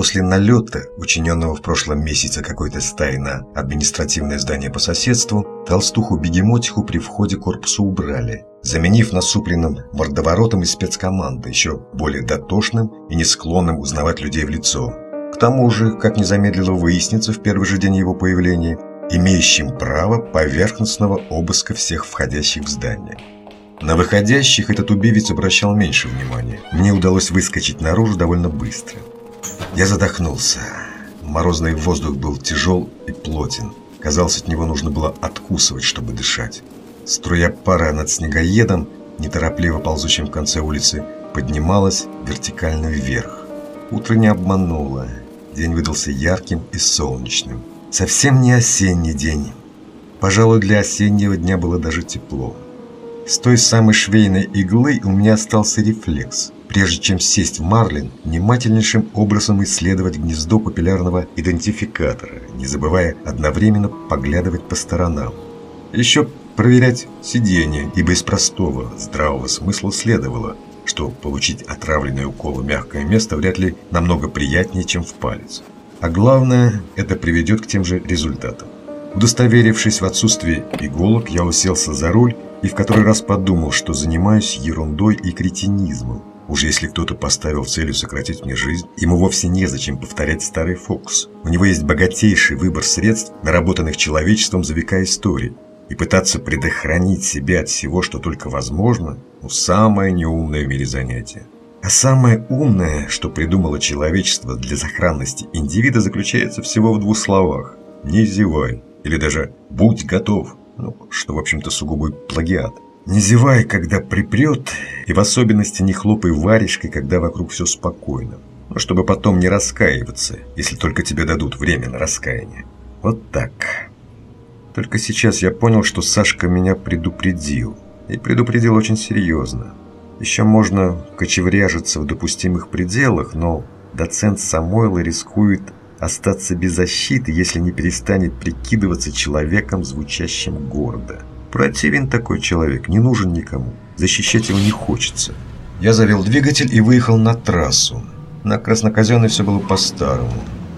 После налета, учиненного в прошлом месяце какой-то стаи на административное здание по соседству, толстуху-бегемотиху при входе корпуса убрали, заменив насупленным мордоворотом из спецкоманды, еще более дотошным и не склонным узнавать людей в лицо. К тому же, как не замедлило выясниться в первый же день его появления, имеющим право поверхностного обыска всех входящих в здание. На выходящих этот убивец обращал меньше внимания. Мне удалось выскочить наружу довольно быстро. Я задохнулся. Морозный воздух был тяжел и плотен. Казалось, от него нужно было откусывать, чтобы дышать. Струя пара над снегоедом, неторопливо ползущим в конце улицы, поднималась вертикально вверх. Утро не обмануло. День выдался ярким и солнечным. Совсем не осенний день. Пожалуй, для осеннего дня было даже тепло. С той самой швейной иглы у меня остался рефлекс. Прежде чем сесть в Марлин, внимательнейшим образом исследовать гнездо популярного идентификатора, не забывая одновременно поглядывать по сторонам. Еще проверять сиденье, ибо из простого, здравого смысла следовало, что получить отравленное уколом мягкое место вряд ли намного приятнее, чем в палец. А главное, это приведет к тем же результатам. Удостоверившись в отсутствии иголок, я уселся за руль и в который раз подумал, что занимаюсь ерундой и кретинизмом. Уж если кто-то поставил целью сократить мне жизнь, ему вовсе незачем повторять старый фокус. У него есть богатейший выбор средств, наработанных человечеством за века истории. И пытаться предохранить себя от всего, что только возможно, ну, самое неумное в мире занятие. А самое умное, что придумало человечество для сохранности индивида, заключается всего в двух словах. Не зевай. Или даже будь готов. Ну, что, в общем-то, сугубый плагиат. Не зевай, когда припрет, и в особенности не хлопай варежкой, когда вокруг все спокойно. Ну, чтобы потом не раскаиваться, если только тебе дадут время на раскаяние. Вот так. Только сейчас я понял, что Сашка меня предупредил. И предупредил очень серьезно. Еще можно кочевряжиться в допустимых пределах, но доцент Самойло рискует остаться без защиты, если не перестанет прикидываться человеком, звучащим гордо. Противен такой человек, не нужен никому. Защищать его не хочется. Я завел двигатель и выехал на трассу. На Красноказенной все было по-старому.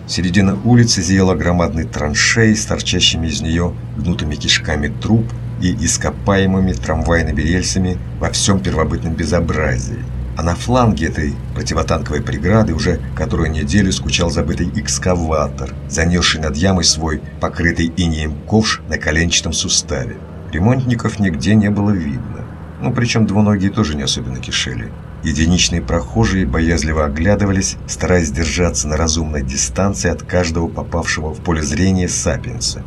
Середина улицы зияла громадной траншеей с торчащими из нее гнутыми кишками труб и ископаемыми трамвайными рельсами во всем первобытном безобразии. А на фланге этой противотанковой преграды уже которую неделю скучал забытый экскаватор, занесший над ямой свой покрытый инеем ковш на коленчатом суставе. Ремонтников нигде не было видно. Ну, причем двуногие тоже не особенно кишели. Единичные прохожие боязливо оглядывались, стараясь держаться на разумной дистанции от каждого попавшего в поле зрения сапиенса.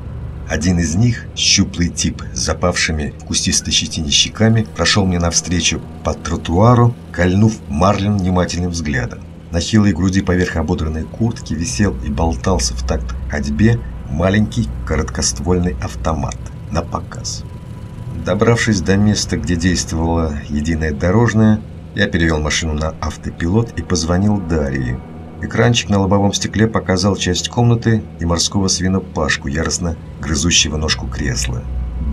Один из них, щуплый тип с запавшими в кустистой щетине щеками, прошел мне навстречу по тротуару, кольнув Марлин внимательным взглядом. На хилой груди поверх ободранной куртки висел и болтался в такт ходьбе маленький короткоствольный автомат на показ. Добравшись до места, где действовала единая дорожная, я перевел машину на автопилот и позвонил Дарье, Экранчик на лобовом стекле показал часть комнаты и морского свинопашку, яростно грызущего ножку кресла.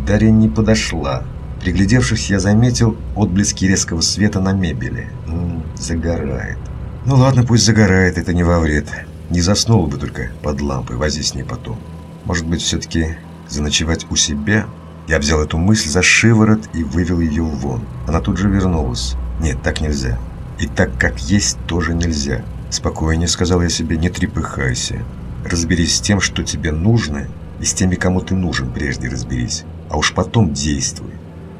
Дарья не подошла. Приглядевшись, я заметил отблески резкого света на мебели. М -м, загорает. Ну ладно, пусть загорает, это не во вред. Не заснула бы только под лампой, вози с ней потом. Может быть, все-таки заночевать у себя? Я взял эту мысль за шиворот и вывел ее вон. Она тут же вернулась. Нет, так нельзя. И так, как есть, тоже нельзя. «Спокойнее», — сказал я себе, — «не трепыхайся. Разберись с тем, что тебе нужно, и с теми, кому ты нужен, прежде разберись. А уж потом действуй.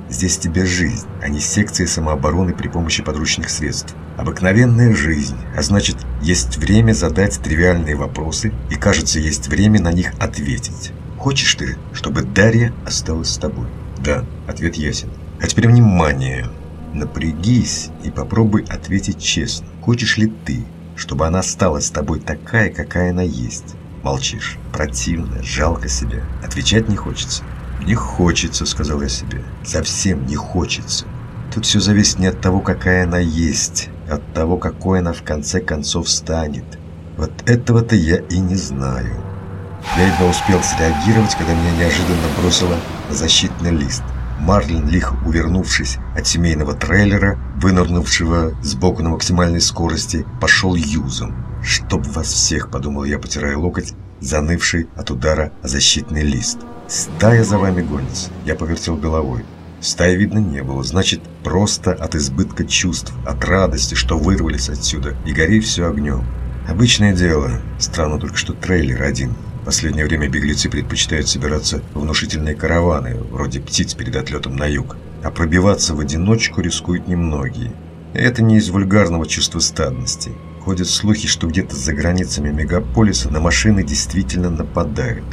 Здесь тебе жизнь, а не секция самообороны при помощи подручных средств. Обыкновенная жизнь, а значит, есть время задать тривиальные вопросы, и, кажется, есть время на них ответить. Хочешь ты, чтобы Дарья осталась с тобой? Да, ответ ясен. А теперь внимание. Напрягись и попробуй ответить честно. Хочешь ли ты, чтобы она стала с тобой такая, какая она есть. Молчишь. Противно, жалко себя. Отвечать не хочется. «Не хочется», — сказал я себе. «Совсем не хочется. Тут все зависит не от того, какая она есть, а от того, какой она в конце концов станет. Вот этого-то я и не знаю». Я едва успел среагировать, когда меня неожиданно бросило на защитный лист. Марлин, лихо увернувшись от семейного трейлера, вынырнувшего сбоку на максимальной скорости, пошел юзом. «Чтоб вас всех!» – подумал я, потирая локоть, занывший от удара защитный лист. «Стая за вами гонится!» Я повертел головой. Стаи видно не было, значит, просто от избытка чувств, от радости, что вырвались отсюда, и гори все огнем. Обычное дело. Странно только, что трейлер один. Последнее время беглецы предпочитают собираться в внушительные караваны, вроде птиц перед отлетом на юг. А пробиваться в одиночку рискуют немногие. Это не из вульгарного чувства стадности. Ходят слухи, что где-то за границами мегаполиса на машины действительно нападают.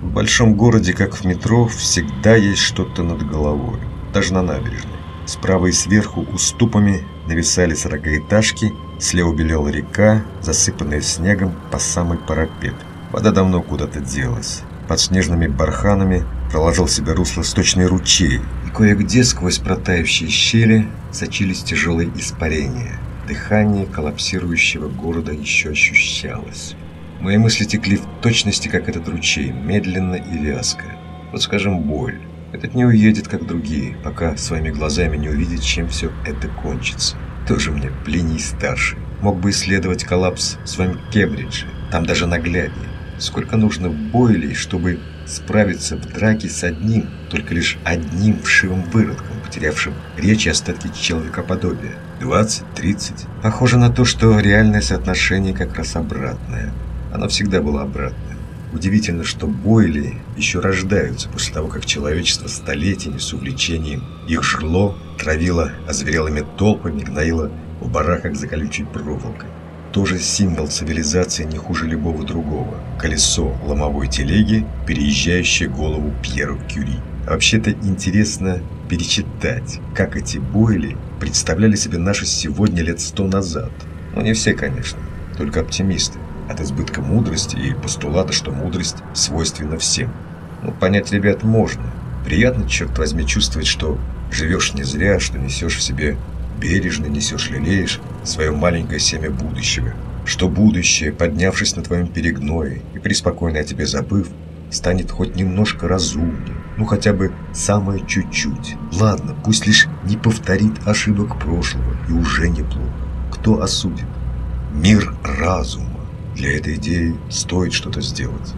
В большом городе, как в метро, всегда есть что-то над головой, даже на набережной. Справа и сверху уступами нависали сорокаэтажки, слева белела река, засыпанная снегом по самый парапет. Вода давно куда-то делась. Под снежными барханами проложил себе русло сточный ручей, и кое-где сквозь протаявшие щели сочились тяжелые испарения. Дыхание коллапсирующего города еще ощущалось. Мои мысли текли в точности, как этот ручей, медленно и вязко. Вот скажем, боль. Этот не уедет, как другие, пока своими глазами не увидит, чем все это кончится. Тоже мне Плиний старший. Мог бы исследовать коллапс в своем Кембридже. Там даже нагляднее. Сколько нужно бойлей, чтобы справиться в драке с одним, только лишь одним вшивым выродком, потерявшим речь и остатки человекоподобия. 20-30. Похоже на то, что реальное соотношение как раз обратное. Оно всегда было обратное. Удивительно, что бойли еще рождаются после того, как человечество столетиями с увлечением их жрло, травило озверелыми толпами, гноило в бараках за колючей проволокой. Тоже символ цивилизации не хуже любого другого. Колесо ломовой телеги, переезжающее голову Пьеру Кюри. Вообще-то интересно перечитать, как эти бойли представляли себе наши сегодня лет сто назад. Но не все, конечно, только оптимисты от избытка мудрости и постулата, что мудрость свойственна всем. Ну, понять ребят можно. Приятно, черт возьми, чувствовать, что живешь не зря, что несешь в себе бережно, несешь, лелеешь свое маленькое семя будущего. Что будущее, поднявшись на твоем перегное и преспокойно о тебе забыв, станет хоть немножко разумнее, ну хотя бы самое чуть-чуть. Ладно, пусть лишь не повторит ошибок прошлого, и уже неплохо. Кто осудит? Мир разума. Для этой идеи стоит что-то сделать.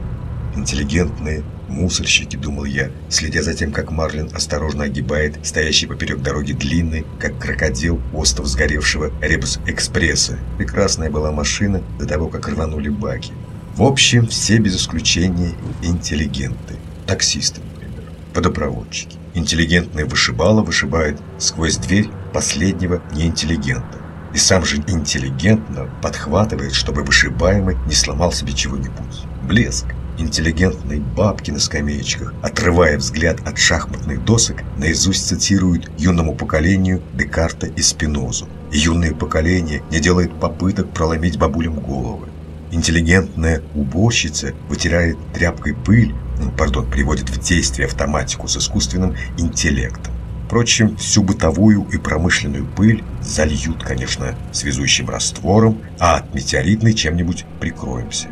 Интеллигентные мусорщики, думал я, следя за тем, как Марлин осторожно огибает стоящий поперек дороги длинный, как крокодил, остов сгоревшего Ребус-экспресса. Прекрасная была машина до того, как рванули баки. В общем, все без исключения интеллигенты. Таксисты, например, водопроводчики. Интеллигентный вышибало вышибает сквозь дверь последнего неинтеллигента и сам же интеллигентно подхватывает, чтобы вышибаемый не сломал себе чего-нибудь. Блеск. Интеллигентные бабки на скамеечках, отрывая взгляд от шахматных досок, наизусть цитируют юному поколению Декарта и Спинозу. И юное поколение не делает попыток проломить бабулям головы. Интеллигентная уборщица вытирает тряпкой пыль, ну, пардон, приводит в действие автоматику с искусственным интеллектом. Впрочем, всю бытовую и промышленную пыль зальют, конечно, связующим раствором, а от метеоритной чем-нибудь прикроемся.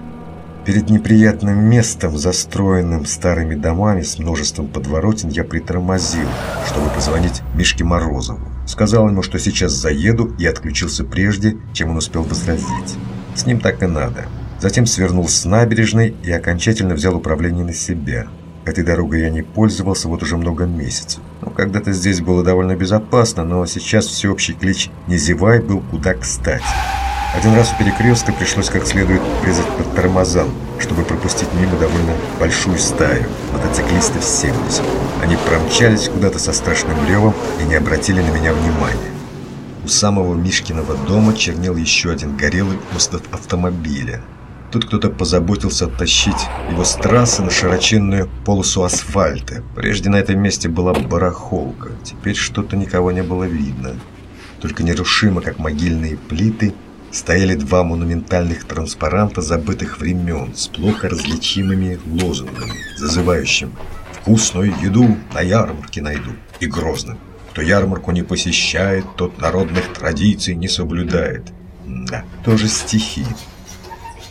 Перед неприятным местом, застроенным старыми домами с множеством подворотен, я притормозил, чтобы позвонить Мишке Морозову. Сказал ему, что сейчас заеду, и отключился прежде, чем он успел возразить. С ним так и надо. Затем свернул с набережной и окончательно взял управление на себя. Этой дорогой я не пользовался вот уже много месяцев. Ну, когда-то здесь было довольно безопасно, но сейчас всеобщий клич «Не зевай» был куда кстати. Один раз у перекрестка пришлось как следует врезать под тормозам, чтобы пропустить мимо довольно большую стаю, мотоциклистов 70. Они промчались куда-то со страшным ревом и не обратили на меня внимания. У самого Мишкиного дома чернел еще один горелый остров автомобиля. Тут кто-то позаботился оттащить его с трассы на широченную полосу асфальта. Прежде на этом месте была барахолка. Теперь что-то никого не было видно. Только нерушимо, как могильные плиты, стояли два монументальных транспаранта забытых времен с плохо различимыми лозунгами, зазывающим «Вкусную еду на ярмарке найду» и грозным «Кто ярмарку не посещает, тот народных традиций не соблюдает». Да, тоже стихи.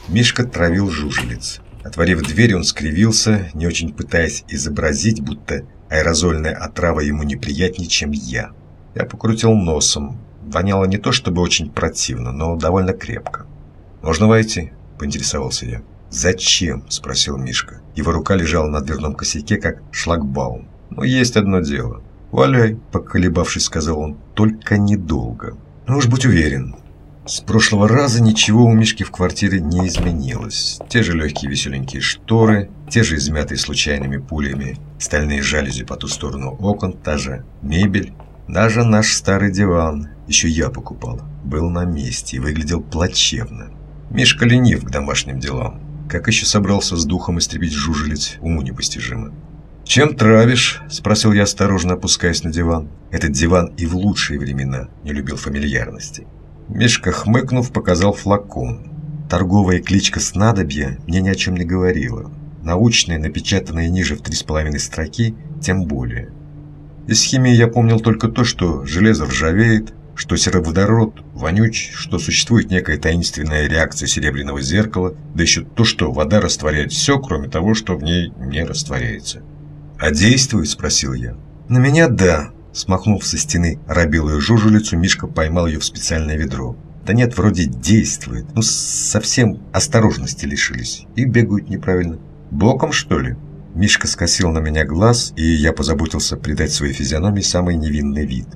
Мишка травил жужелиц. Отворив дверь, он скривился, не очень пытаясь изобразить, будто аэрозольная отрава ему неприятнее, чем я. Я покрутил носом. Воняло не то чтобы очень противно, но довольно крепко. «Можно войти?» – поинтересовался я. «Зачем?» – спросил Мишка. Его рука лежала на дверном косяке, как шлагбаум. «Ну, есть одно дело». «Валяй», – поколебавшись, сказал он, – «только недолго». «Ну уж будь уверен, с прошлого раза ничего у Мишки в квартире не изменилось. Те же легкие веселенькие шторы, те же измятые случайными пулями, стальные жалюзи по ту сторону окон, та же мебель. Даже наш старый диван, еще я покупал, был на месте и выглядел плачевно. Мишка ленив к домашним делам. Как еще собрался с духом истребить жужелиц, уму непостижимо. «Чем травишь?» – спросил я, осторожно опускаясь на диван. Этот диван и в лучшие времена не любил фамильярности. Мишка, хмыкнув, показал флакон. Торговая кличка снадобья мне ни о чем не говорила. Научные, напечатанные ниже в три с половиной строки, тем более. Из химии я помнил только то, что железо ржавеет, что сероводород вонюч, что существует некая таинственная реакция серебряного зеркала, да еще то, что вода растворяет все, кроме того, что в ней не растворяется. «А действует?» – спросил я. «На меня – да», Смахнув со стены рабелую жужелицу, Мишка поймал ее в специальное ведро. Да нет, вроде действует. Ну, совсем осторожности лишились. И бегают неправильно. Боком, что ли? Мишка скосил на меня глаз, и я позаботился придать своей физиономии самый невинный вид.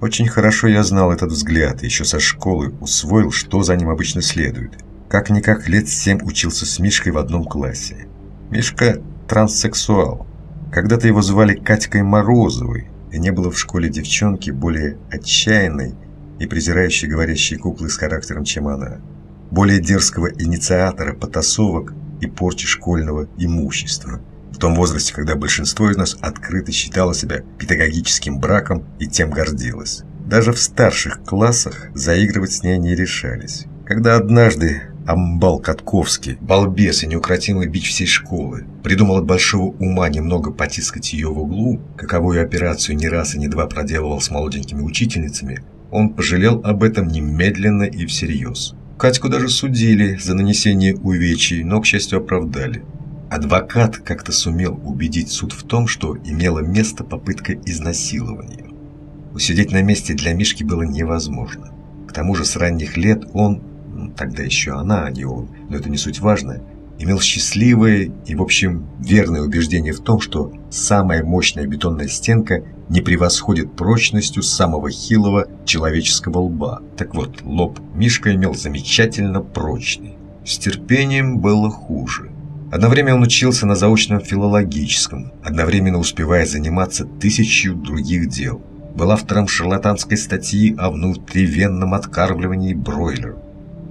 Очень хорошо я знал этот взгляд, еще со школы усвоил, что за ним обычно следует. Как-никак лет семь учился с Мишкой в одном классе. Мишка – транссексуал. Когда-то его звали Катькой Морозовой, и не было в школе девчонки более отчаянной и презирающей говорящей куклы с характером, чем она. Более дерзкого инициатора потасовок и порчи школьного имущества. В том возрасте, когда большинство из нас открыто считало себя педагогическим браком и тем гордилось. Даже в старших классах заигрывать с ней не решались. Когда однажды Амбал Катковский, балбес и неукротимый бич всей школы, придумал от большого ума немного потискать ее в углу, каковую операцию не раз и не два проделывал с молоденькими учительницами, он пожалел об этом немедленно и всерьез. Катьку даже судили за нанесение увечий, но, к счастью, оправдали. Адвокат как-то сумел убедить суд в том, что имела место попытка изнасилования. Усидеть на месте для Мишки было невозможно. К тому же с ранних лет он тогда еще она, а не он, но это не суть важно, имел счастливое и, в общем, верное убеждение в том, что самая мощная бетонная стенка не превосходит прочностью самого хилого человеческого лба. Так вот, лоб Мишка имел замечательно прочный. С терпением было хуже. Одно время он учился на заочном филологическом, одновременно успевая заниматься тысячью других дел. Был автором шарлатанской статьи о внутривенном откармливании бройлеров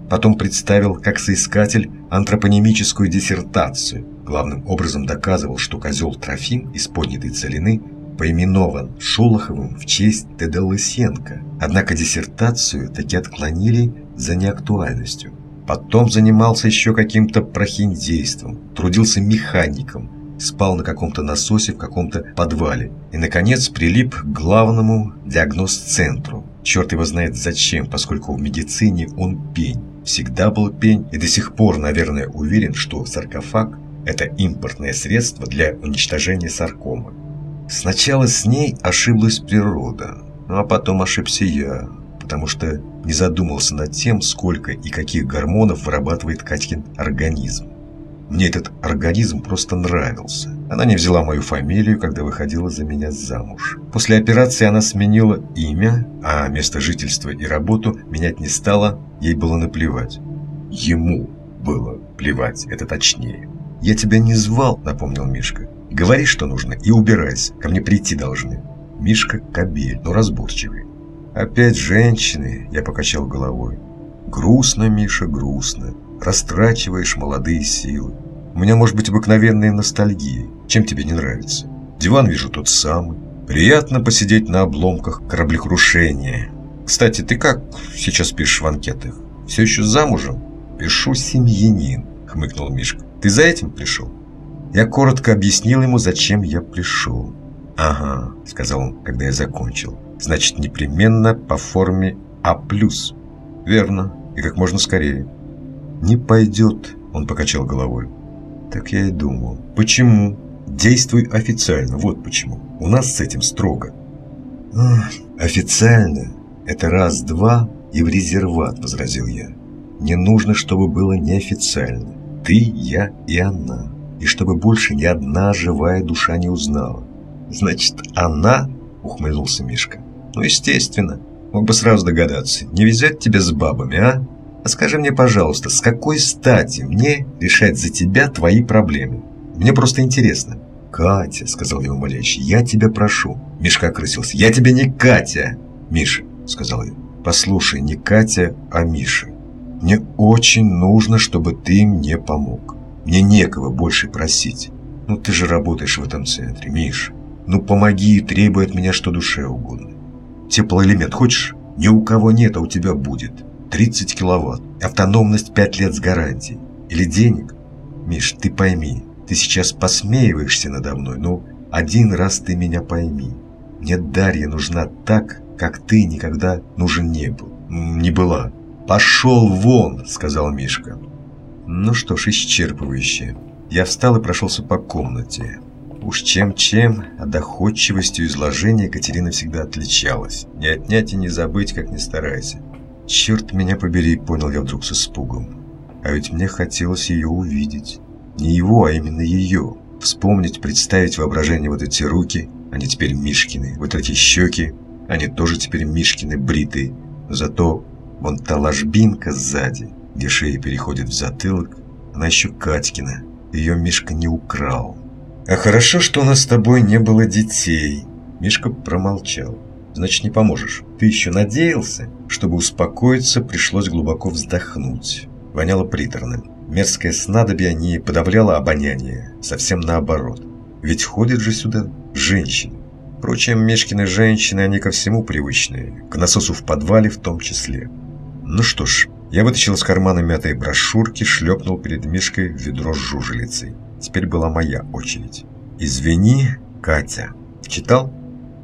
Потом представил как соискатель антропонимическую диссертацию. Главным образом доказывал, что козел Трофим из поднятой целины поименован Шолоховым в честь Т.Д. Лысенко. Однако диссертацию таки отклонили за неактуальностью. Потом занимался еще каким-то прохиндейством, трудился механиком, спал на каком-то насосе в каком-то подвале и, наконец, прилип к главному диагноз-центру. Черт его знает зачем, поскольку в медицине он пень всегда был пень и до сих пор, наверное, уверен, что саркофаг – это импортное средство для уничтожения саркомы. Сначала с ней ошиблась природа, а потом ошибся я, потому что не задумался над тем, сколько и каких гормонов вырабатывает Катькин организм. Мне этот организм просто нравился. Она не взяла мою фамилию, когда выходила за меня замуж. После операции она сменила имя, а место жительства и работу менять не стала, ей было наплевать. Ему было плевать, это точнее. «Я тебя не звал», — напомнил Мишка. «Говори, что нужно, и убирайся. Ко мне прийти должны». Мишка кобель, но разборчивый. «Опять женщины», — я покачал головой. «Грустно, Миша, грустно. Растрачиваешь молодые силы. У меня может быть обыкновенная ностальгия. Чем тебе не нравится? Диван вижу тот самый. Приятно посидеть на обломках кораблекрушения. Кстати, ты как сейчас пишешь в анкетах? Все еще замужем? Пишу семьянин, хмыкнул Мишка. Ты за этим пришел? Я коротко объяснил ему, зачем я пришел. «Ага», — сказал он, когда я закончил. «Значит, непременно по форме А+. Верно, и как можно скорее». «Не пойдет», — он покачал головой. Так я и думал. Почему? Действуй официально, вот почему. У нас с этим строго. Официально это раз-два и в резерват, возразил я. Мне нужно, чтобы было неофициально. Ты, я и она. И чтобы больше ни одна живая душа не узнала. Значит, она, ухмыльнулся Мишка. Ну, естественно. Мог бы сразу догадаться. Не везет тебе с бабами, а? А скажи мне, пожалуйста, с какой стати мне решать за тебя твои проблемы? Мне просто интересно. «Катя», — сказал я умоляюще, — «я тебя прошу». Мишка окрысился. «Я тебе не Катя!» «Миша», — сказал я, — «послушай, не Катя, а Миша. Мне очень нужно, чтобы ты мне помог. Мне некого больше просить. Ну, ты же работаешь в этом центре, Миш. Ну, помоги и требуй от меня что душе угодно. Теплоэлемент хочешь? Ни у кого нет, а у тебя будет. 30 киловатт. Автономность 5 лет с гарантией. Или денег? Миш, ты пойми, ты сейчас посмеиваешься надо мной, но один раз ты меня пойми. Мне Дарья нужна так, как ты никогда нужен не был. Не была. «Пошел вон!» – сказал Мишка. Ну что ж, исчерпывающе. Я встал и прошелся по комнате. Уж чем-чем, а доходчивостью изложения Екатерина всегда отличалась. Не отнять и не забыть, как ни старайся. Черт меня побери, понял я вдруг с испугом. А ведь мне хотелось ее увидеть. Не его, а именно ее. Вспомнить, представить воображение вот эти руки, они теперь Мишкины, вот эти щеки, они тоже теперь Мишкины, бритые. Зато Вон та ложбинка сзади, где шея переходит в затылок, она еще Катькина. Ее Мишка не украл. «А хорошо, что у нас с тобой не было детей». Мишка промолчал. «Значит, не поможешь. Ты еще надеялся?» Чтобы успокоиться, пришлось глубоко вздохнуть. Воняло приторным. Мерзкое снадобье не подавляло обоняние. Совсем наоборот. Ведь ходят же сюда женщины. Впрочем, Мишкины женщины, они ко всему привычные. К насосу в подвале в том числе. Ну что ж, я вытащил из кармана мятой брошюрки, шлепнул перед Мишкой ведро с жужелицей. Теперь была моя очередь. «Извини, Катя». «Читал?»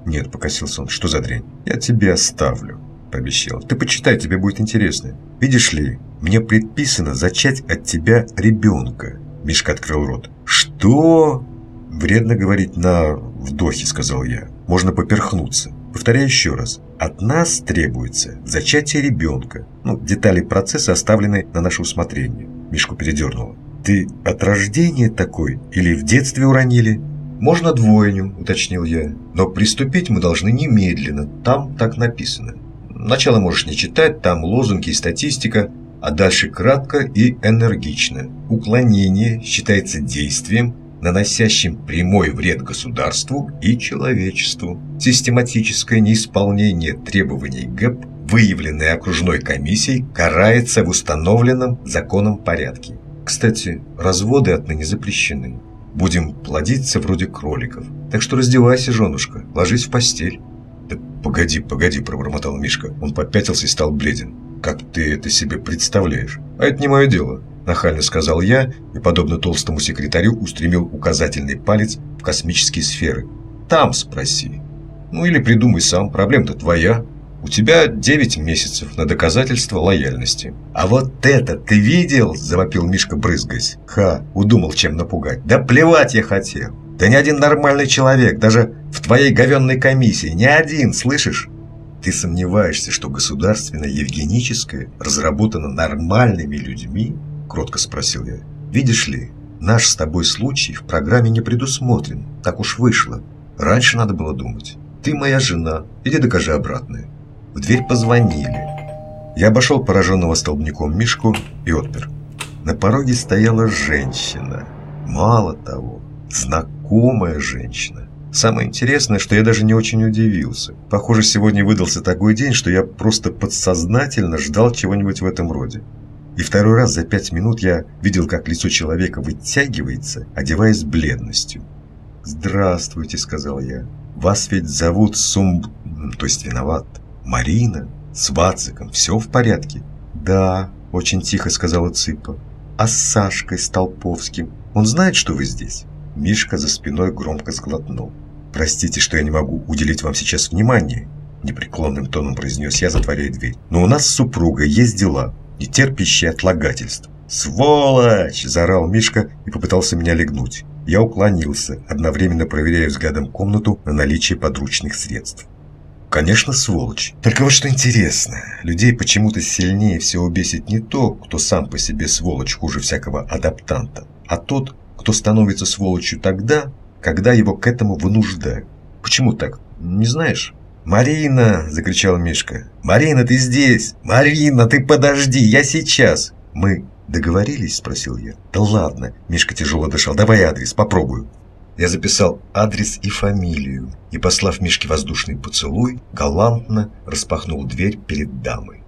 «Нет», — покосился он. «Что за дрянь?» «Я тебе оставлю», — пообещал. «Ты почитай, тебе будет интересно. Видишь ли, мне предписано зачать от тебя ребенка». Мишка открыл рот. «Что?» «Вредно говорить на вдохе», — сказал я. «Можно поперхнуться». Повторяю еще раз. От нас требуется зачатие ребенка. Ну, детали процесса оставлены на наше усмотрение. Мишку передернуло. Ты от рождения такой или в детстве уронили? Можно двойню, уточнил я. Но приступить мы должны немедленно. Там так написано. Начало можешь не читать, там лозунги и статистика, а дальше кратко и энергично. Уклонение считается действием, наносящим прямой вред государству и человечеству. Систематическое неисполнение требований ГЭП, выявленное окружной комиссией, карается в установленном законом порядке. Кстати, разводы отныне запрещены. Будем плодиться вроде кроликов. Так что раздевайся, женушка, ложись в постель. «Да погоди, погоди», – пробормотал Мишка. Он попятился и стал бледен. «Как ты это себе представляешь? А это не мое дело нахально сказал я и, подобно толстому секретарю, устремил указательный палец в космические сферы. «Там спроси. Ну или придумай сам, проблема-то твоя. У тебя 9 месяцев на доказательство лояльности». «А вот это ты видел?» – завопил Мишка, брызгаясь. «Ха, удумал, чем напугать. Да плевать я хотел. Да ни один нормальный человек, даже в твоей говенной комиссии, ни один, слышишь?» Ты сомневаешься, что государственное евгеническое разработано нормальными людьми? кротко спросил я. «Видишь ли, наш с тобой случай в программе не предусмотрен. Так уж вышло. Раньше надо было думать. Ты моя жена, иди докажи обратное». В дверь позвонили. Я обошел пораженного столбняком Мишку и отпер. На пороге стояла женщина. Мало того, знакомая женщина. Самое интересное, что я даже не очень удивился. Похоже, сегодня выдался такой день, что я просто подсознательно ждал чего-нибудь в этом роде. И второй раз за пять минут я видел, как лицо человека вытягивается, одеваясь бледностью. «Здравствуйте», — сказал я. «Вас ведь зовут Сумб... то есть виноват. Марина? С Вациком все в порядке?» «Да», — очень тихо сказала Цыпа. «А с Сашкой Столповским? Он знает, что вы здесь?» Мишка за спиной громко сглотнул. «Простите, что я не могу уделить вам сейчас внимания», — непреклонным тоном произнес я, затворяя дверь. «Но у нас с супругой есть дела не терпящий отлагательств. «Сволочь!» – заорал Мишка и попытался меня легнуть. я уклонился, одновременно проверяя взглядом комнату на наличие подручных средств. Конечно, сволочь. Только вот что интересно, людей почему-то сильнее всего бесит не то, кто сам по себе сволочь хуже всякого адаптанта, а тот, кто становится сволочью тогда, когда его к этому вынуждают. Почему так? Не знаешь? «Марина!» – закричал Мишка. «Марина, ты здесь! Марина, ты подожди, я сейчас!» «Мы договорились?» – спросил я. «Да ладно!» – Мишка тяжело дышал. «Давай адрес, попробую». Я записал адрес и фамилию и, послав Мишке воздушный поцелуй, галантно распахнул дверь перед дамой.